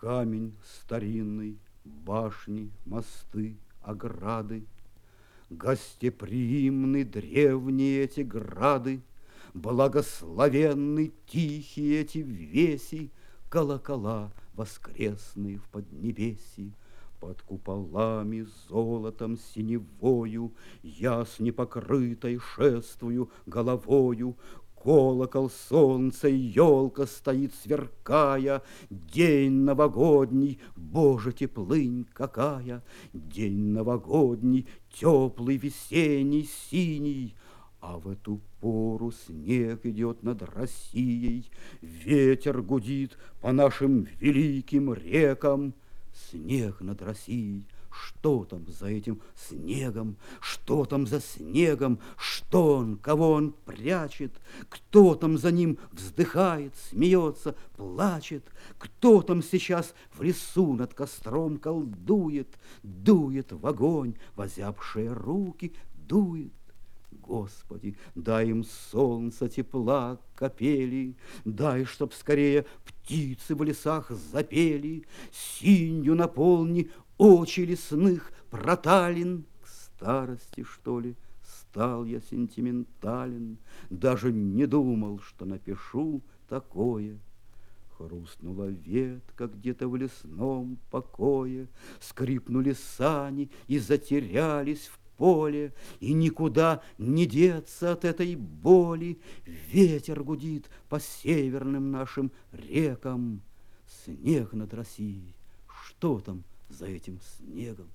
Камень старинный, башни, мосты, ограды, Гостеприимны древние эти грады, Благословенны тихие эти веси, Колокола воскресные в Поднебесье. Под куполами золотом синевою Я с непокрытой шествую головою, Колокол, солнце, елка стоит сверкая, День новогодний, Боже, теплынь какая! День новогодний, теплый, весенний, синий, А в эту пору снег идет над Россией, Ветер гудит по нашим великим рекам, Снег над Россией, что там за этим снегом? Что там за снегом? Что он? Кого он прячет? Кто там за ним вздыхает, смеется, плачет? Кто там сейчас в лесу над костром колдует? Дует в огонь, возявшие руки, дует. Господи, дай им солнца тепла, капели, Дай, чтоб скорее птицы в лесах запели, Синью наполни очи лесных проталин. К старости, что ли, стал я сентиментален, Даже не думал, что напишу такое. Хрустнула ветка где-то в лесном покое, Скрипнули сани и затерялись в поле, И никуда не деться от этой боли. Ветер гудит по северным нашим рекам, Снег над Россией, что там за этим снегом.